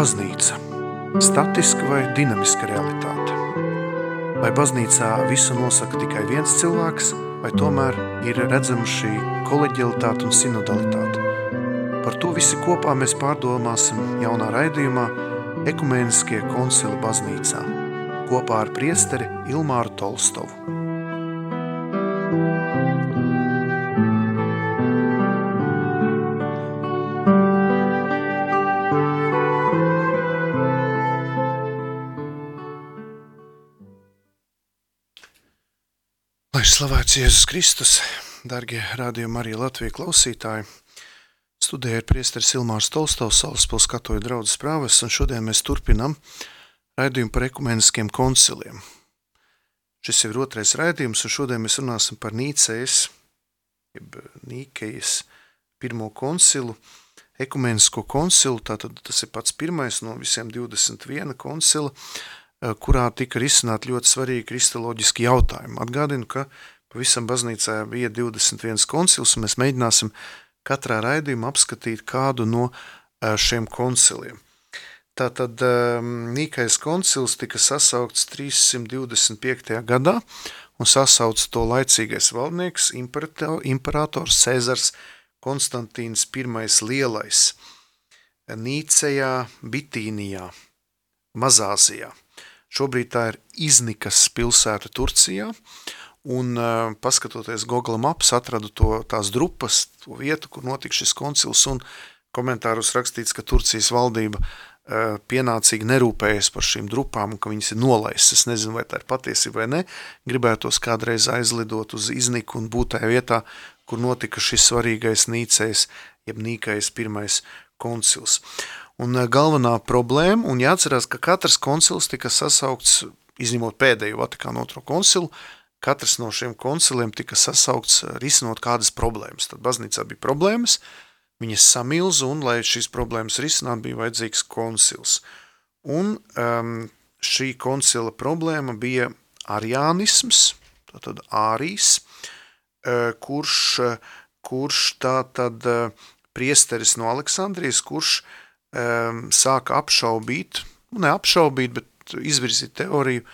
baznīca – statiska vai dinamiska realitāte? Vai baznīcā visu nosaka tikai viens cilvēks, vai tomēr ir redzama šī koleģialitāte un sinodalitāte? Par to visi kopā mēs pārdomāsim jaunā raidījumā Ekumēniskie koncili baznīcā kopā ar priesteri Ilmāru Tolstovu. Slavēts Jēzus Kristus, dargie rādījumi arī Latviju klausītāji, studēja ir priesteris Ilmārs Tolstovs, Salaspils katoļu draudzes prāves, un šodien mēs turpinam raidījumu par ekumeniskiem konciliem. Šis ir otrais raidījums, un šodien mēs runāsim par Nīcejas, jeb Nīkejas pirmo koncilu, ekumenisko koncilu, tātad tas ir pats pirmais no visiem 21 koncila, kurā tika risināt ļoti svarīgi kristoloģiski jautājumi. Atgādinu, ka pavisam baznīcā bija 21 koncils, un mēs mēģināsim katrā raidījumā apskatīt kādu no eh, šiem konciliem. Tātad ehm, Nīkais koncils tika sasaukts 325. gadā, un sasauc to laicīgais valdnieks, imperators Cēzars Konstantīns I lielais Nīcejā, Bitīnijā, Mazāzijā. Šobrīd tā ir Iznikas pilsēta Turcijā, un uh, paskatoties Google Maps, atradu to tās drupas, to vietu, kur notika šis koncils, un komentāros rakstīts, ka Turcijas valdība uh, pienācīgi nerūpējas par šīm drupām, ka viņas ir nolaistas. Es nezinu, vai tā ir patiesība vai ne. Gribētos kādreiz aizlidot uz Izniku un būt tajā vietā, kur notika šis svarīgais nīcējs, jeb nīkais pirmais koncils. Un eh, galvenā problēma, un jāatcerās, ka katrs koncils tika sasaukts, izņemot pēdējo Vatikānu otro koncilu, katrs no šiem konciliem tika sasaukts eh, risinot kādas problēmas. Tad baznīcā bija problēmas, viņas samilza, un, lai šīs problēmas risinātu, bija vajadzīgs koncils. Un um, šī koncila problēma bija arianisms, tātad ārijas, uh, kurš, kurš tātad uh, priesteris no Aleksandrijas, kurš uh, um, sāka apšaubīt, nu, ne apšaubīt, bet izvirzīt teoriju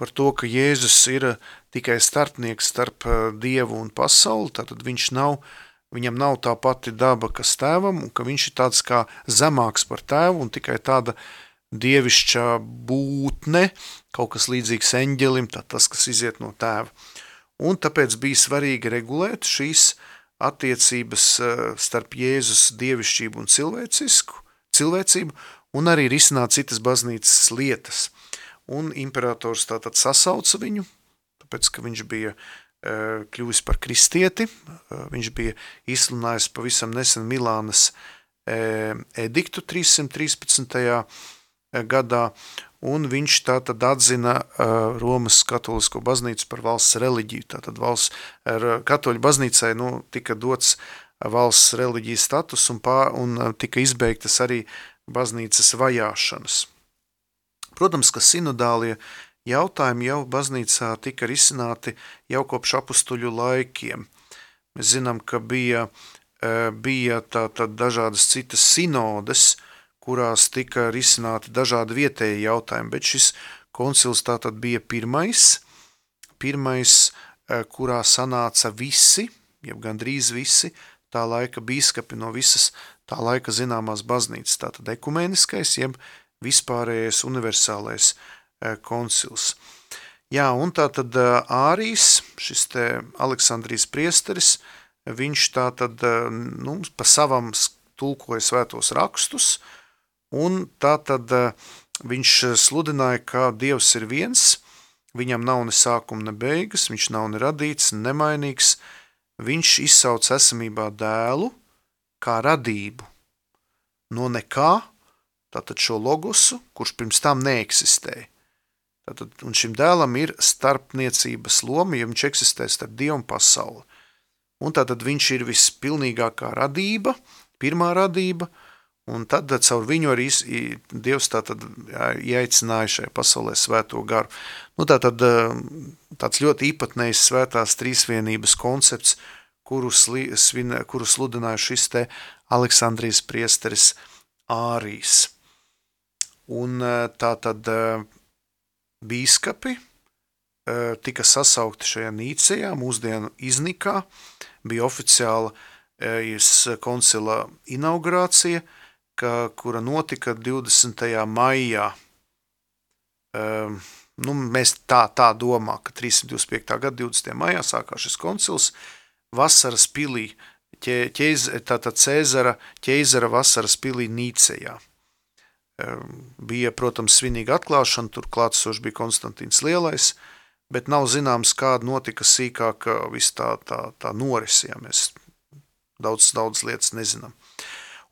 par to, ka Jēzus ir tikai starpnieks starp Dievu un pasauli, tātad viņš nav, viņam nav tā pati daba, kas tēvam, un ka viņš ir tāds kā zemāks par tēvu un tikai tāda dievišķā būtne, kaut kas līdzīgs eņģelim, tā tas, kas iziet no tēva. Un tāpēc bija svarīgi regulēt šīs attiecības starp Jēzus dievišķību un cilvēcisku, cilvēcību un arī risināt citas baznīcas lietas. Un imperators tātad sasauca viņu, tāpēc, ka viņš bija e, kļuvis par kristieti, e, viņš bija izsludinājis pavisam nesen Milānas ediktu 313. Gadā, un viņš tātad atzina Romas katolisko baznīcu par valsts reliģiju. Tātad valsts, katoļu baznīcai nu, tika dots valsts reliģijas status un, pā, un uh, tika izbeigtas arī baznīcas vajāšanas. Protams, ka sinodālie jautājumi jau baznīcā tika risināti jau kopš apustuļu laikiem. Mēs zinām, ka bija, uh, bija tā, tā dažādas citas sinodes, kurās tika risināti dažādi vietēji jautājumi, bet šis koncils tātad bija pirmais, pirmais, uh, kurā sanāca visi, jeb gandrīz visi, tā laika bīskapi no visas tā laika zināmās baznīcas, tātad ekumeniskais, jeb vispārējais universālais e, koncils. Jā, un tātad e, Ārijas, šis te Aleksandrijas priesteris, viņš tātad, e, nu, pa savam tulkoja svētos rakstus, un tātad viņš sludināja, ka Dievs ir viens, viņam nav ne sākuma, ne beigas, viņš nav ne radīts, ne nemainīgs, viņš izsauc esamībā dēlu kā radību no nekā, tātad šo logosu, kurš pirms tam neeksistēja. Tātad, un šim dēlam ir starpniecības loma, ja viņš eksistē starp Dievu un pasauli. Un tātad viņš ir vispilnīgākā radība, pirmā radība, un tad caur viņu arī Dievs ieaicināja šajā pasaulē svēto garu. Nu, tātad tāds ļoti īpatnējs svētās trīsvienības koncepts, kuru, sli, svin, kuru sludināja šis te Aleksandrijas priesteris Ārijas. Un tā tad bīskapi tika sasaukti šajā Nīcijā, mūsdienu iznikā, bija oficiāla koncila inaugurācija, kura notika 20. maijā. Nu, mēs tā, tā domā, ka 325. gada 20. maijā sākās šis koncils vasaras pilī, tātad Cēzara, ķeizara vasaras pilī Nīcejā. Bija, protams, svinīga atklāšana, tur klātsoši bija Konstantīns Lielais, bet nav zināms, kāda notika sīkāk viss tā, tā, tā noris, ja mēs daudz, daudz lietas nezinām.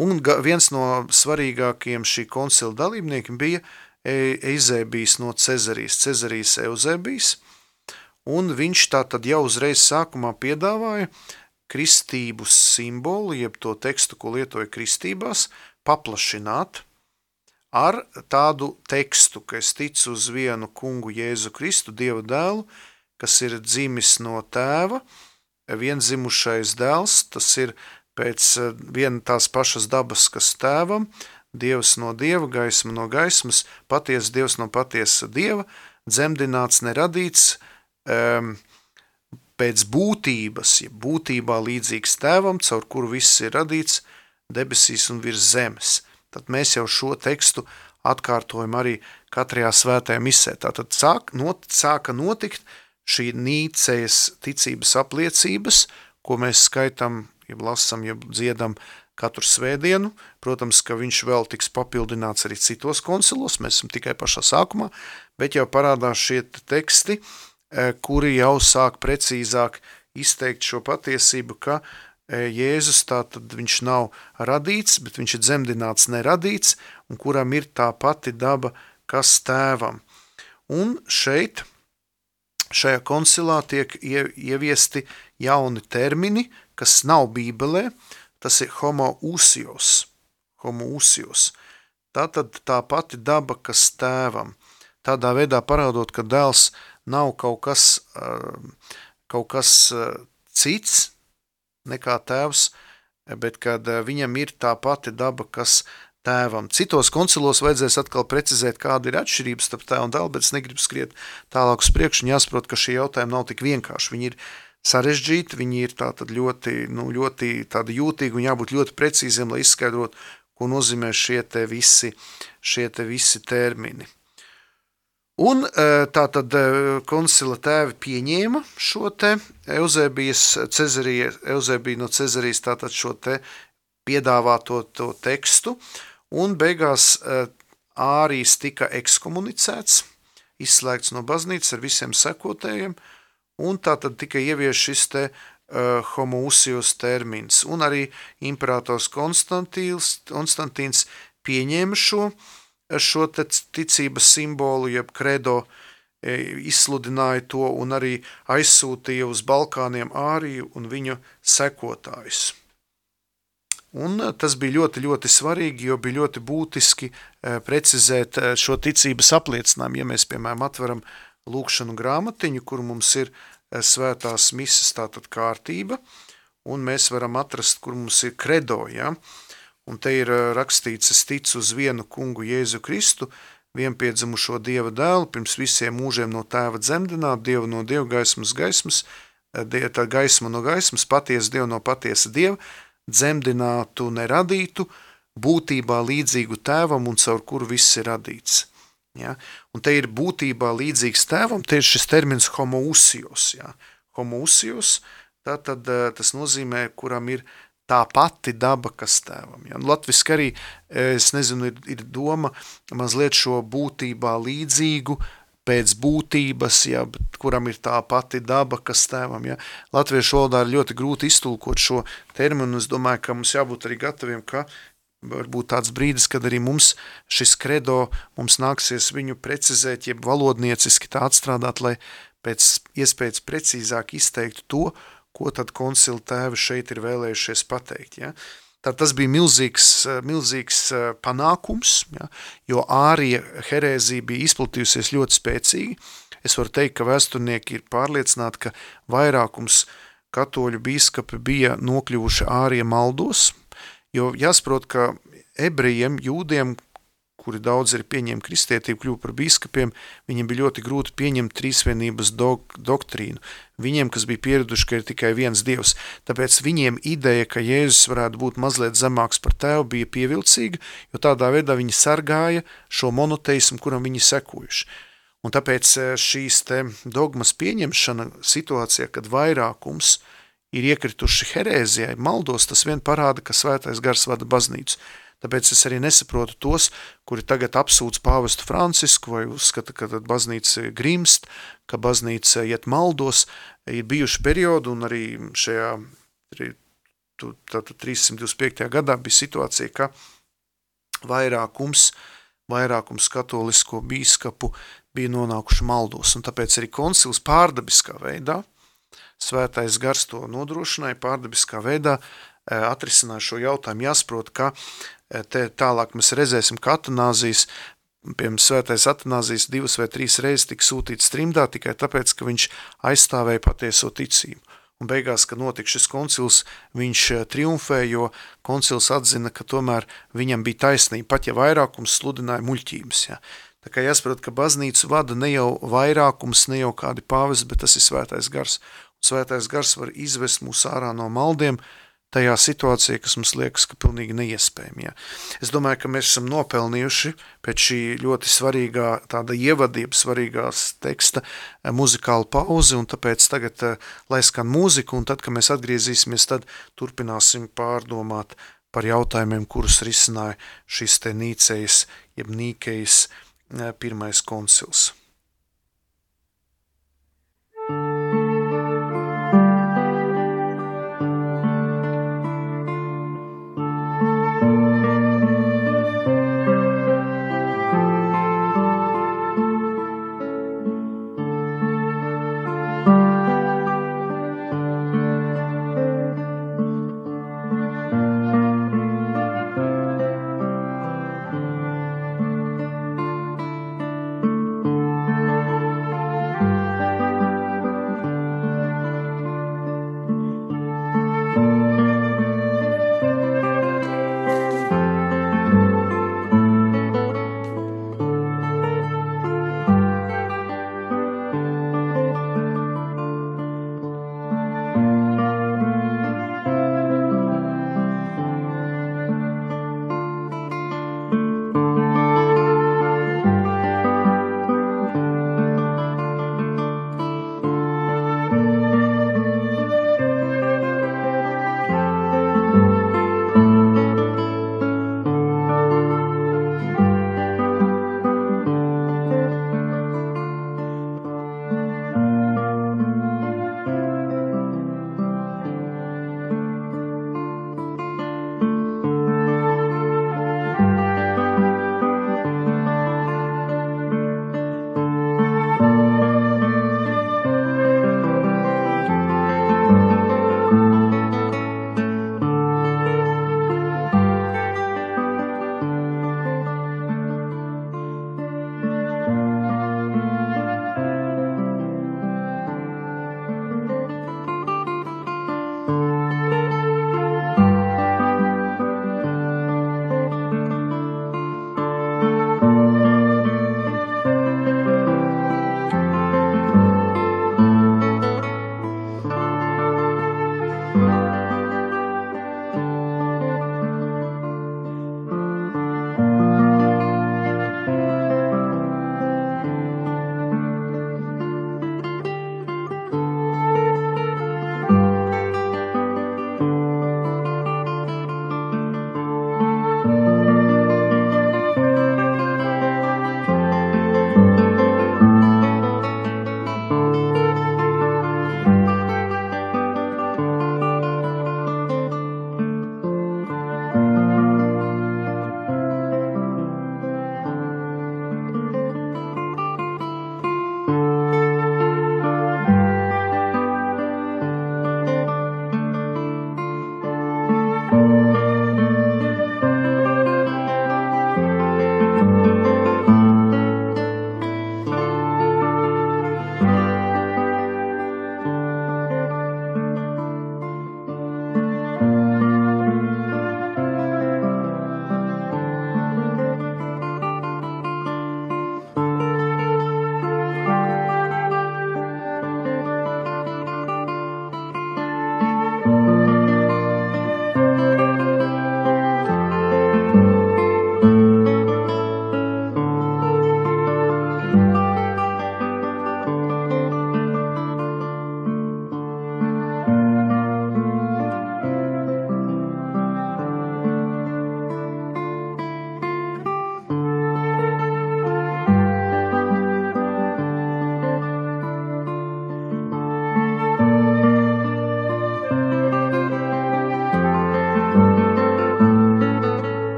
Un viens no svarīgākajiem šī koncila dalībniekiem bija Eizēbijs no Cezarijas, Cezarijas Euzēbijs, un viņš tā tad jau uzreiz sākumā piedāvāja kristību simbolu, jeb to tekstu, ko lietoja kristībās, paplašināt – ar tādu tekstu, ka es ticu uz vienu kungu Jēzu Kristu, Dieva dēlu, kas ir dzimis no tēva, vienzimušais dēls, tas ir pēc eh, viena tās pašas dabas, kas tēvam, Dievs no Dieva, gaisma no gaismas, patiesa Dievs no patiesa Dieva, dzemdināts, neradīts, um, pēc būtības, ja būtībā līdzīgs tēvam, caur kuru viss ir radīts debesīs un virs zemes – tad mēs jau šo tekstu atkārtojam arī katrajā svētajā misē. Tātad sāk, not, sāka notikt šī nīcējas ticības apliecības, ko mēs skaitam, jeb lasam, jeb dziedam katru svētdienu. Protams, ka viņš vēl tiks papildināts arī citos koncilos, mēs esam tikai pašā sākumā, bet jau parādās šie teksti, eh, kuri jau sāk precīzāk izteikt šo patiesību, ka Jēzus tātad viņš nav radīts, bet viņš ir dzemdināts neradīts, un kuram ir tā pati daba, kas tēvam. Un šeit, šajā koncilā tiek ieviesti jauni termini, kas nav bībelē, tas ir homo usios, homo usios. Tātad tā pati daba, kas tēvam. Tādā veidā parādot, ka dēls nav kaut kas, kaut kas cits, nekā tēvs, bet kad eh, viņam ir tā pati daba, kas tēvam. Citos koncilos vajadzēs atkal precizēt, kāda ir atšķirības starp tēvu un dēlu, bet es negribu skriet tālāk uz priekšu un jāsaprot, ka šie jautājumi nav tik vienkārši. Viņi ir sarežģīti, viņi ir ļoti, nu, ļoti jūtīgi un jābūt ļoti precīziem, lai izskaidrotu, ko nozīmē šie te visi, šie te visi termini. Un e, tā tad e, koncila tēvi pieņēma šo te Eusebijas Cezarija, Eusebija no Cezarijas tātad šo te piedāvāto to tekstu, un beigās e, Ārijas tika ekskomunicēts, izslēgts no baznīcas ar visiem sekotējiem, un tātad tika ievies šis te uh, homousijos termins, un arī imperators Konstantīns pieņēma šo šo ticības simbolu, jeb kredo, e, izsludināja to un arī aizsūtīja uz Balkāniem Āriju un viņu sekotājus. Un e, tas bija ļoti, ļoti svarīgi, jo bija ļoti būtiski e, precizēt šo ticības apliecinājumu. Ja mēs, piemēram, atveram lūkšanu grāmatiņu, kur mums ir svētās misas tātad kārtība, un mēs varam atrast, kur mums ir kredo, ja? Un te ir rakstīts, es ticu uz vienu kungu Jēzu Kristu, vienpiedzimušo Dieva dēlu, pirms visiem mūžiem no tēva dzemdināt, Dievu no Dieva gaismas gaismas, tā gaisma no gaismas, patiesa Dievu no patiesa Dieva, dzemdinātu neradītu, būtībā līdzīgu tēvam un caur kuru viss ir radīts. Ja? Un te ir būtībā līdzīgs tēvam, te ir šis termins homousijos. Ja? Homousijos, tā tad tas nozīmē, kuram ir tā pati daba, kas tēvam. Ja? Nu, Latviski arī, es nezinu, ir, ir doma mazliet šo būtībā līdzīgu, pēc būtības, ja, kuram ir tā pati daba, kas tēvam. Ja. Latviešu valodā ir ļoti grūti iztulkot šo terminu, un es domāju, ka mums jābūt arī gataviem, ka varbūt tāds brīdis, kad arī mums šis kredo, mums nāksies viņu precizēt, jeb valodnieciski tā atstrādāt, lai pēc iespējas precīzāk izteiktu to, ko tad koncila tēvi šeit ir vēlējušies pateikt. Ja? Tad tas bija milzīgs, milzīgs panākums, ja? jo ārija herēzija bija izplatījusies ļoti spēcīgi. Es varu teikt, ka vēsturnieki ir pārliecināti, ka vairākums katoļu bīskapi bija nokļuvuši ārija maldos, jo jāsaprot, ka ebrejiem, jūdiem, kuri daudz ir pieņēma kristietību, kļuva par biskupiem, viņiem bija ļoti grūti pieņemt trīsvienības dok doktrīnu. Viņiem, kas bija pieraduši, ka ir tikai viens dievs, tāpēc viņiem ideja, ka Jēzus varētu būt mazliet zemāks par tevu, bija pievilcīga, jo tādā veidā viņi sargāja šo monoteismu, kuram viņi sekojuši. Un tāpēc eh, šīs dogmas pieņemšana situācijā, kad vairākums ir iekrituši herēzijai, maldos, tas vien parāda, ka svētais gars vada baznīcu. Tāpēc es arī nesaprotu tos, kuri tagad apsūdz pāvestu Francisku vai uzskata, ka baznīca grimst, ka baznīca iet maldos. Ir bijuši periodi un arī šajā tātad 325. gadā bija situācija, ka vairākums, vairākums katolisko bīskapu bija nonākuši maldos, un tāpēc arī koncils pārdabiskā veidā, svētais gars to nodrošināja pārdabiskā veidā, eh, atrisināja šo jautājumu, jāsprot, ka Eh, te tālāk mēs redzēsim, ka atanāzijas, piemēram, svētais atanāzijas divas vai trīs reizes tika sūtīts trimdā tikai tāpēc, ka viņš aizstāvēja patieso ticību. Un beigās, kad notika šis koncils, viņš eh, triumfēja, jo koncils atzina, ka tomēr viņam bija taisnība, pat ja vairākums sludināja muļķības. Ja. Tā kā jāsaprot, ka baznīcu vada ne jau vairākums, ne jau kādi pāvis, bet tas ir svētais gars. Svētais gars var izvest mūs ārā no maldiem, tajā situācijā, kas mums liekas, ka pilnīgi neiespējami. Ja. Es domāju, ka mēs esam nopelnījuši pēc šī ļoti svarīgā tāda ievadība, svarīgās teksta eh, muzikāla pauze, un tāpēc tagad eh, lai skan mūziku, un tad, kad mēs atgriezīsimies, tad turpināsim pārdomāt par jautājumiem, kurus risināja šis te Nīcejas, jeb Nīkejas eh, pirmais koncils. Dargie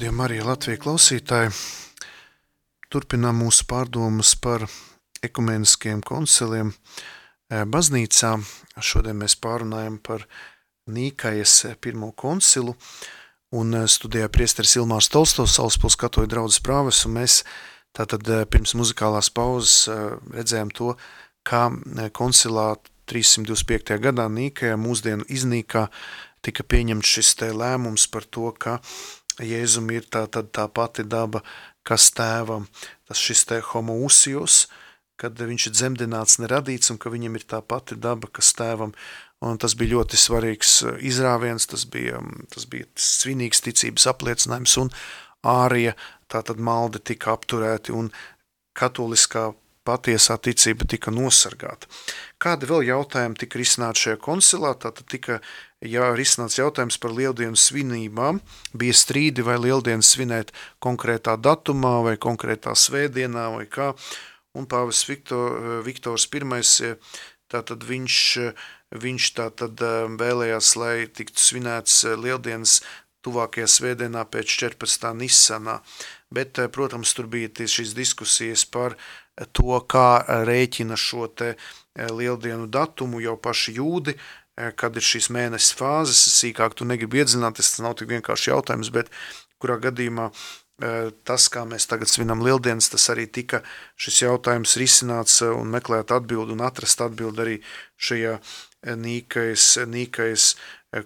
radījuma arī Latvijas klausītāji, turpinām mūsu pārdomas par ekumeniskiem konciliem e, baznīcā. Šodien mēs pārunājam par Nīkajas pirmo koncilu un e, studijā priesteris Ilmārs Tolstovs, Salaspils katoļu draudzes prāves, un mēs tātad e, pirms muzikālās pauzes redzējām to, kā koncilā 325. gadā Nīkajā mūsdienu iznīkā tika pieņemts šis lēmums par to, ka Jēzum ir tā, tā pati daba, kas tēvam, tas šis te homousijos, kad viņš ir dzemdināts neradīts un ka viņam ir tā pati daba, kas tēvam, un tas bija ļoti svarīgs uh, izrāviens, tas bija, um, tas bija svinīgs ticības apliecinājums, un ārija, tā tad malde tika apturēti, un katoliskā patiesā ticība tika nosargāta. Kādi vēl jautājumi tika risināti šajā koncilā? Tātad tika ja risināts jautājums par lieldienu svinībām, bija strīdi vai lieldienu svinēt konkrētā datumā vai konkrētā svētdienā vai kā, un pāvis Viktor, Viktors I, tātad viņš, viņš tātad um, vēlējās, lai tiktu svinēts uh, lieldienas tuvākajā svētdienā pēc 14. Nisanā, bet, uh, protams, tur bija šīs diskusijas par to, kā rēķina šo te uh, lieldienu datumu jau paši jūdi, Eh, kad ir šīs mēnesis fāzes, sīkāk tu negribi iedzināties, tas nav tik vienkārši jautājums, bet kurā gadījumā eh, tas, kā mēs tagad svinam lieldienas, tas arī tika šis jautājums risināts eh, un meklēt atbildi un atrast atbildi arī šajā nīkais, nīkais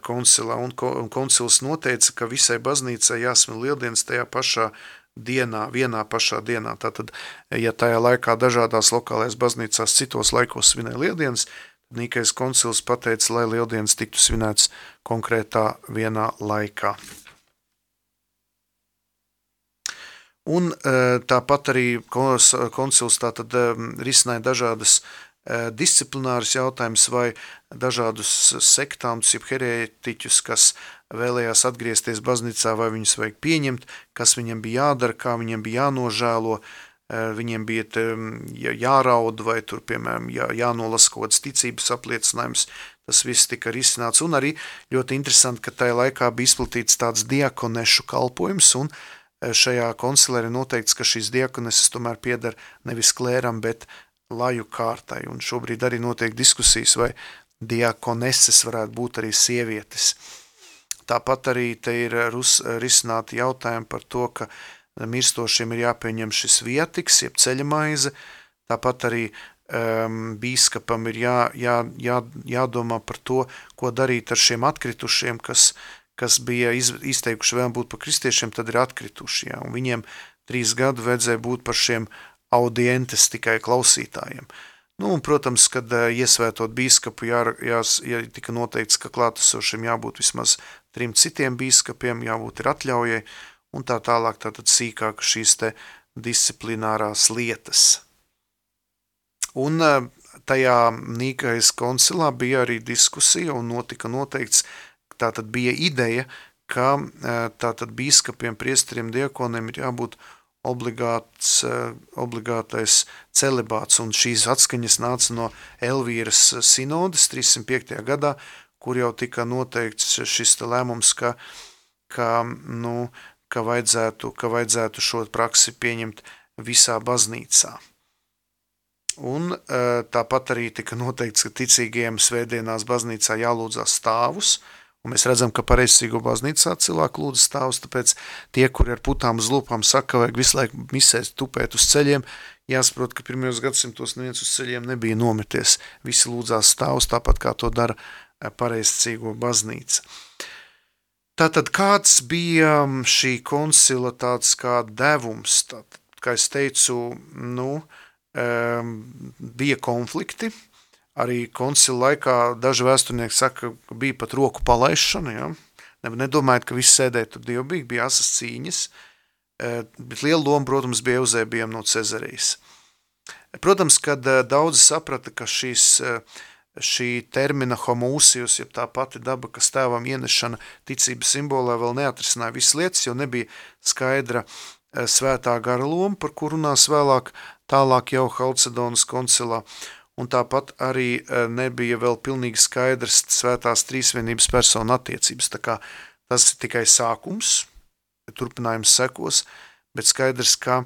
koncilā. Un, un koncils noteica, ka visai baznīcai jāsvin lieldienas tajā pašā dienā, vienā pašā dienā. Tātad, ja tajā laikā dažādās lokālajās baznīcās citos laikos svinēja lieldienas, Nīkais koncils pateica, lai lieldienas tiktu svinēts konkrētā vienā laikā. Un e, tāpat arī koncils tātad e, risināja dažādas e, disciplināras jautājumus vai dažādus sektāntus, jeb herētiķus, kas vēlējās atgriezties baznīcā, vai viņus vajag pieņemt, kas viņam bija jādara, kā viņam bija jānožēlo, viņiem bija jāraud vai tur, piemēram, jā, jānolas kaut kāds ticības apliecinājums, tas viss tika risināts, un arī ļoti interesanti, ka tajā laikā bija izplatīts tāds diakonešu kalpojums, un šajā koncilē ir noteikts, ka šīs diakoneses tomēr piedara nevis klēram, bet laju kārtai, un šobrīd arī notiek diskusijas, vai diakoneses varētu būt arī sievietes. Tāpat arī te ir risināti jautājumi par to, ka mirstošiem ir jāpieņem šis vietiks, jeb ceļamaize, tāpat arī um, bīskapam ir jā, jā, jā, jādomā par to, ko darīt ar šiem atkritušiem, kas, kas bija iz, izteikuši vēl būt par kristiešiem, tad ir atkrituši, jā, un viņiem trīs gadu vajadzēja būt par šiem audientes tikai klausītājiem. Nu, un, protams, kad uh, iesvētot bīskapu, jā, jā, jā, tika noteikts, ka klātesošiem jābūt vismaz trim citiem bīskapiem, jābūt ir atļaujai, un tā tālāk tātad sīkāk šīs te disciplinārās lietas. Un e, tajā Nīkais koncilā bija arī diskusija un notika noteikts, tātad bija ideja, ka e, tātad bīskapiem, priesteriem, diekoniem ir jābūt obligāts, e, obligātais celibāts, un šīs atskaņas nāca no Elvīras sinodas 305. gadā, kur jau tika noteikts šis lēmums, ka, ka nu, ka vajadzētu, ka vajadzētu šo praksi pieņemt visā baznīcā. Un e, tāpat arī tika noteikts, ka ticīgiem svētdienās baznīcā jālūdzās stāvus, un mēs redzam, ka pareizcīgo baznīcā cilvēku lūdz stāvus, tāpēc tie, kuri ar putām uz lūpām saka, vajag visu laiku misēs tupēt uz ceļiem, jāsaprot, ka pirmajos gadsimtos neviens uz ceļiem nebija nometies. Visi lūdzās stāvus, tāpat kā to dara e, pareizcīgo baznīca. Tātad kāds bija um, šī koncila tāds kā devums? Tātad, kā es teicu, nu, um, bija konflikti. Arī koncila laikā daži vēsturnieki saka, ka bija pat roku palaišana. Ja? Nedomājiet, ka viss sēdēja tur dievbīgi, bija asas cīņas, e, bet liela loma, protams, bija Eusēbijam no Cezarijas. Protams, kad e, daudzi saprata, ka šīs uh, šī termina homūsijus, jeb tā pati daba, kas tēvam ienešana ticības simbolā vēl neatrisināja visas lietas, jo nebija skaidra e, svētā gara loma, par kur runās vēlāk, tālāk jau Halcedonas koncilā, un tāpat arī e, nebija vēl pilnīgi skaidrs svētās trīsvienības persona attiecības, tā kā tas ir tikai sākums, turpinājums sekos, bet skaidrs, ka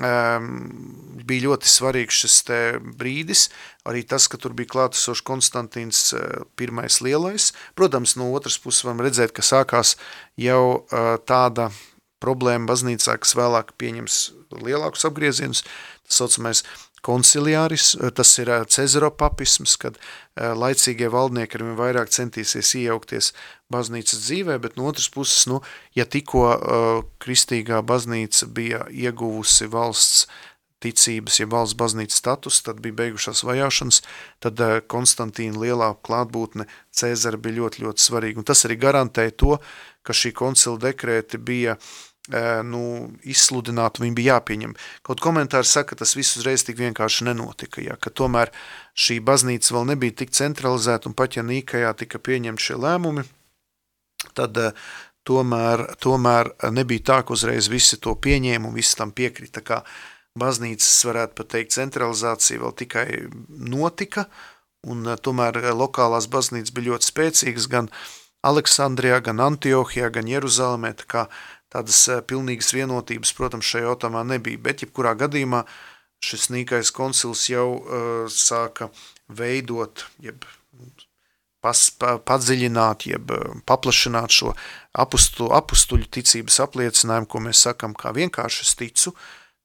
um, bija ļoti svarīgs šis brīdis, arī tas, ka tur bija klātesošs Konstantīns uh, pirmais lielais. Protams, no otras puses varam redzēt, ka sākās jau uh, tāda problēma baznīcā, kas vēlāk pieņems lielākus apgriezienus, tas saucamais konciliāris, tas ir Cezaro papisms, kad laicīgie valdnieki arvien vairāk centīsies iejaukties baznīcas dzīvē, bet no otras puses, nu, ja tikko uh, kristīgā baznīca bija ieguvusi valsts ticības, ja valsts baznīcas status, tad bija beigušās vajāšanas, tad Konstantīna lielā klātbūtne Cēzara bija ļoti, ļoti svarīga. Un tas arī garantēja to, ka šī koncila dekrēti bija uh, nu, izsludināt, viņi bija jāpieņem. Kaut komentāri saka, ka tas viss uzreiz tik vienkārši nenotika, ja, tomēr šī baznīca vēl nebija tik centralizēta un pat ja Nīkajā tika pieņemti šie lēmumi, tad tomēr, tomēr nebija tā, ka uzreiz visi to pieņēma un visi tam piekrita, kā baznīcas, varētu teikt, centralizācija vēl tikai notika, un tomēr lokālās baznīcas bija ļoti spēcīgas gan Aleksandrijā, gan Antiohijā, gan Jeruzalemē, tādas eh, pilnīgas vienotības, protams, šajā jautājumā nebija, bet jebkurā gadījumā šis nīkais koncils jau uh, sāka veidot, jeb pas, pa, padziļināt, jeb eh, paplašināt šo apustu, apustuļu ticības apliecinājumu, ko mēs sakam kā vienkārši es ticu,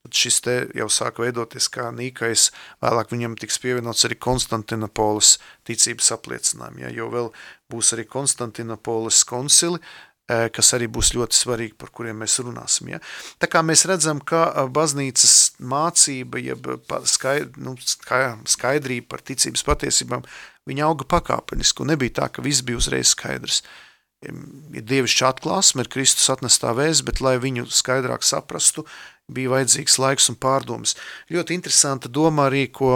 tad šis te jau sāk veidoties kā nīkais, vēlāk viņam tiks pievienots arī Konstantinopolis ticības apliecinājumi, ja, jo vēl būs arī Konstantinopolis koncili, kas arī būs ļoti svarīgi, par kuriem mēs runāsim. Ja? Tā kā mēs redzam, ka eh, baznīcas mācība, jeb nu, skaidrība par ticības patiesībām, viņa auga pakāpeniski, nebija tā, ka viss bija uzreiz skaidrs. Ir dievišķa atklāsme, ir Kristus atnestā vēsts, bet lai viņu skaidrāk saprastu, bija vajadzīgs laiks un pārdomas. Ļoti interesanta doma arī, ko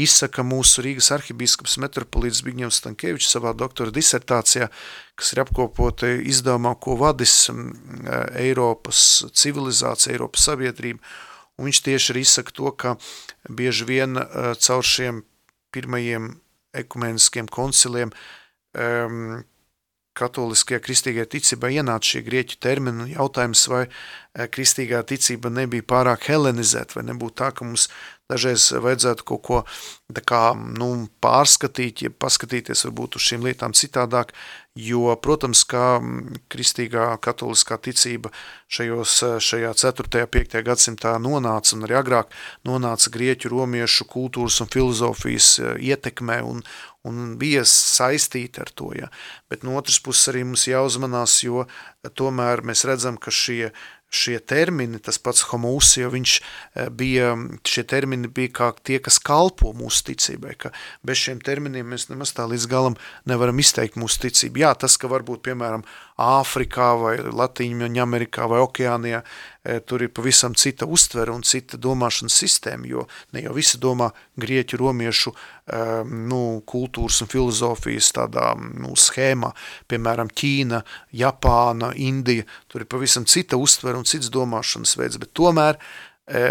izsaka mūsu Rīgas arhibīskaps metropolīts Bigņevs Stankievičs savā doktora disertācijā, kas ir apkopota izdevumā, ko vadis Eiropas civilizācija, Eiropas sabiedrība, un viņš tieši arī izsaka to, ka bieži vien caur šiem pirmajiem ekumeniskiem konciliem um, katoliskajā kristīgajā ticībā ienāca šie grieķu termini, jautājums, vai eh, kristīgā ticība nebija pārāk helenizēta, vai nebūtu tā, ka mums dažreiz vajadzētu kaut ko kā, nu, pārskatīt, ja paskatīties varbūt uz šīm lietām citādāk, jo, protams, kā kristīgā katoliskā ticība šajos, šajā 4. 5. gadsimtā nonāca un arī agrāk nonāca grieķu romiešu kultūras un filozofijas eh, ietekmē un, un bija saistīti ar to. Ja. Bet no otras puses arī mums jāuzmanās, jo tomēr mēs redzam, ka šie, šie termini, tas pats homūs, jo viņš e, bija, šie termini bija kā tie, kas kalpo mūsu ticībai, ka bez šiem terminiem mēs nemaz tā līdz galam nevaram izteikt mūsu ticību. Jā, tas, ka varbūt, piemēram, Āfrikā vai Latīņa Amerikā vai Okeānijā, tur ir pavisam cita uztvere un cita domāšanas sistēma, jo ne jau visi domā grieķu, romiešu e, nu, kultūras un filozofijas tādā nu, schēmā, piemēram, Ķīna, Japāna, Indija, tur ir pavisam cita uztvere un cits domāšanas veids, bet tomēr e,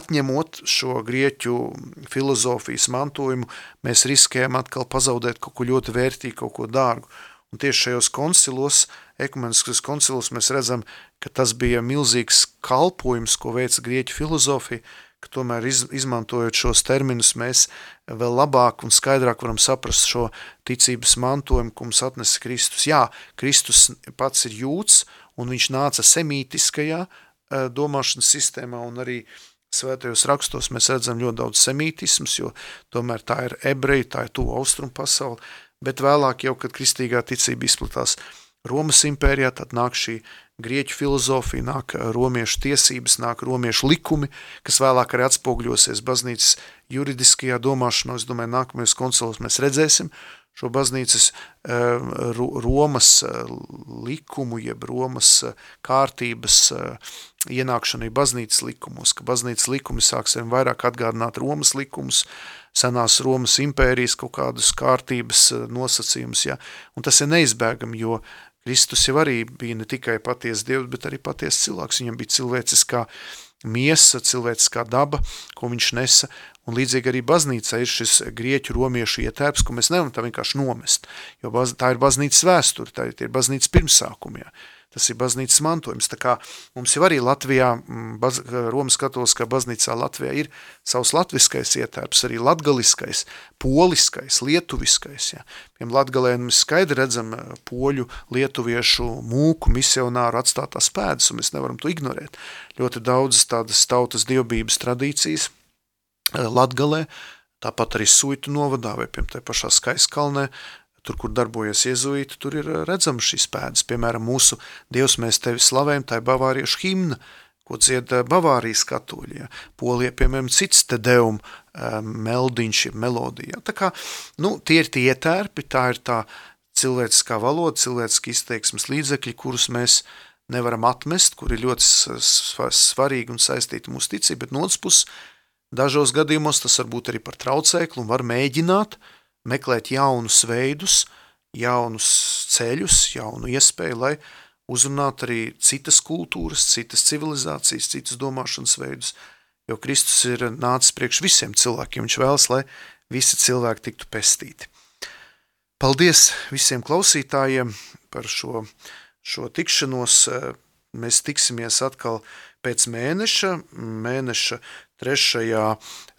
atņemot šo grieķu filozofijas mantojumu, mēs riskējam atkal pazaudēt kaut ko ļoti vērtīgu, kaut ko dārgu. Un tieši šajos koncilos, ekumeniskos koncilos mēs redzam, ka tas bija milzīgs kalpojums, ko veica grieķu filozofija, ka tomēr iz, izmantojot šos terminus mēs vēl labāk un skaidrāk varam saprast šo ticības mantojumu, ko mums atnesa Kristus. Jā, Kristus pats ir jūts un viņš nāca semītiskajā eh, domāšanas sistēmā un arī svētajos rakstos mēs redzam ļoti daudz semītisms, jo tomēr tā ir ebreja, tā ir tuva austrumu pasauli, bet vēlāk jau, kad kristīgā ticība izplatās Romas impērijā, tad nāk šī grieķu filozofija, nāk romiešu tiesības, nāk romiešu likumi, kas vēlāk arī atspogļosies baznīcas juridiskajā domāšanā. Es domāju, nākamajos konsolos mēs redzēsim šo baznīcas Romas likumu, jeb Romas kārtības ienākšanu baznīcas likumos, ka baznīcas likumi sāks vairāk atgādināt Romas likumus, senās Romas impērijas kaut kādus kārtības eh, nosacījumus, ja? un tas ir neizbēgami, jo Kristus jau arī bija ne tikai paties Dievs, bet arī paties cilvēks, viņam bija cilvēciskā miesa, cilvēciskā daba, ko viņš nesa, un līdzīgi arī baznīca ir šis grieķu romiešu ietērps, ko mēs nevaram tā vienkārši nomest, jo baz, tā ir baznīcas vēsture, tā ir baznīcas pirmsākumi, ja? Tas ir baznīcas mantojums. Tā kā mums jau arī Latvijā, baz, Romas katoliskā baznīcā Latvijā ir savs latviskais ietērps, arī latgaliskais, poliskais, lietuviskais. Ja. Piemēram, Latgalē mēs skaidri redzam poļu, lietuviešu, mūku, misionāru atstātās pēdas, un mēs nevaram to ignorēt. Ļoti daudzas tādas tautas dievbības tradīcijas Latgalē, tāpat arī Suitu novadā vai, piemēram, tajā pašā Skaiskalnē, tur, kur darbojas iezuīti, tur ir eh, redzams šīs pēdas. Piemēram, mūsu Dievs mēs tevi slavējam, tā ir bavāriešu himna, ko dzied eh, Bavārijas katoļi. Ja. Polija, piemēram, cits te deum eh, meldiņš ir melodija. Tā kā, nu, tie ir tie ietērpi, tā ir tā cilvēciskā valoda, cilvēciski izteiksmes līdzekļi, kurus mēs nevaram atmest, kuri ļoti svarīgi un saistīti mūsu ticību, bet no otras puses, dažos gadījumos tas var būt arī par traucēklu un var mēģināt uh, meklēt jaunus veidus, jaunus ceļus, jaunu iespēju, lai uzrunātu arī citas kultūras, citas civilizācijas, citas domāšanas veidus, jo Kristus ir nācis priekš visiem cilvēkiem, viņš vēlas, lai visi cilvēki tiktu pestīti. Paldies visiem klausītājiem par šo, šo tikšanos. Mēs tiksimies atkal pēc mēneša, mēneša trešajā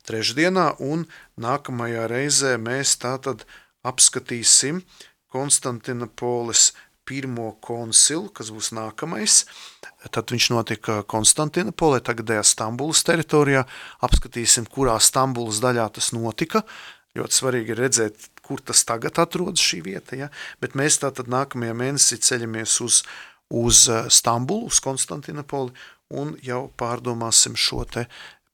trešdienā, un nākamajā reizē mēs tātad apskatīsim Konstantinopolis pirmo konsilu, kas būs nākamais. Tad viņš notika Konstantinopolē, tagadējā Stambulas teritorijā. Apskatīsim, kurā Stambulas daļā tas notika. Ļoti svarīgi ir redzēt, kur tas tagad atrodas šī vieta. Ja? Bet mēs tātad nākamajā mēnesī ceļamies uz, uz Stambulu, uz Konstantinopoli un jau pārdomāsim šo te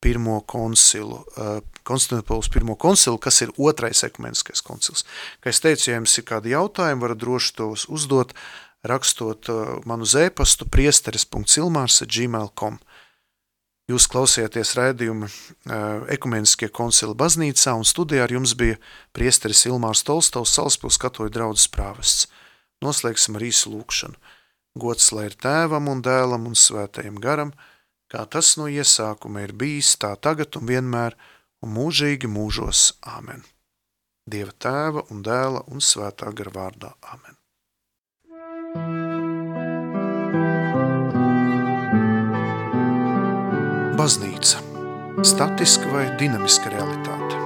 pirmo koncilu, uh, Konstantinopolis pirmo koncilu, kas ir otrais ekumeniskais koncils. Kā es teicu, ja jums ir kādi jautājumi, varat droši tos uzdot, rakstot uh, manu zēpastu priesteris.ilmārs.gmail.com. Jūs klausījāties raidījumu uh, ekumeniskie koncili baznīcā un studijā ar jums bija priesteris Ilmārs Tolstovs, Salaspils katoļu draudzes prāvests. Noslēgsim ar īsu lūkšanu. Gods lai ir tēvam un dēlam un svētajam garam – kā tas no iesākuma ir bijis, tā tagad un vienmēr, un mūžīgi mūžos. Āmen. Dieva tēva un dēla un svētā gara vārdā. Āmen. Baznīca – statiska vai dinamiska realitāte?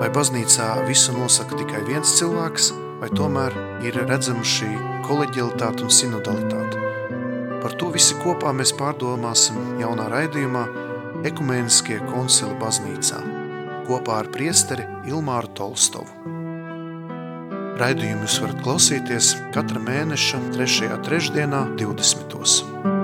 Vai baznīcā visu nosaka tikai viens cilvēks, vai tomēr ir redzama šī koleģialitāte un sinodalitāte? Par to visi kopā mēs pārdomāsim jaunā raidījumā Ekumēniskie koncili baznīcā kopā ar priesteri Ilmāru Tolstovu. Raidījumu jūs varat klausīties katra mēneša 3. trešdienā 20.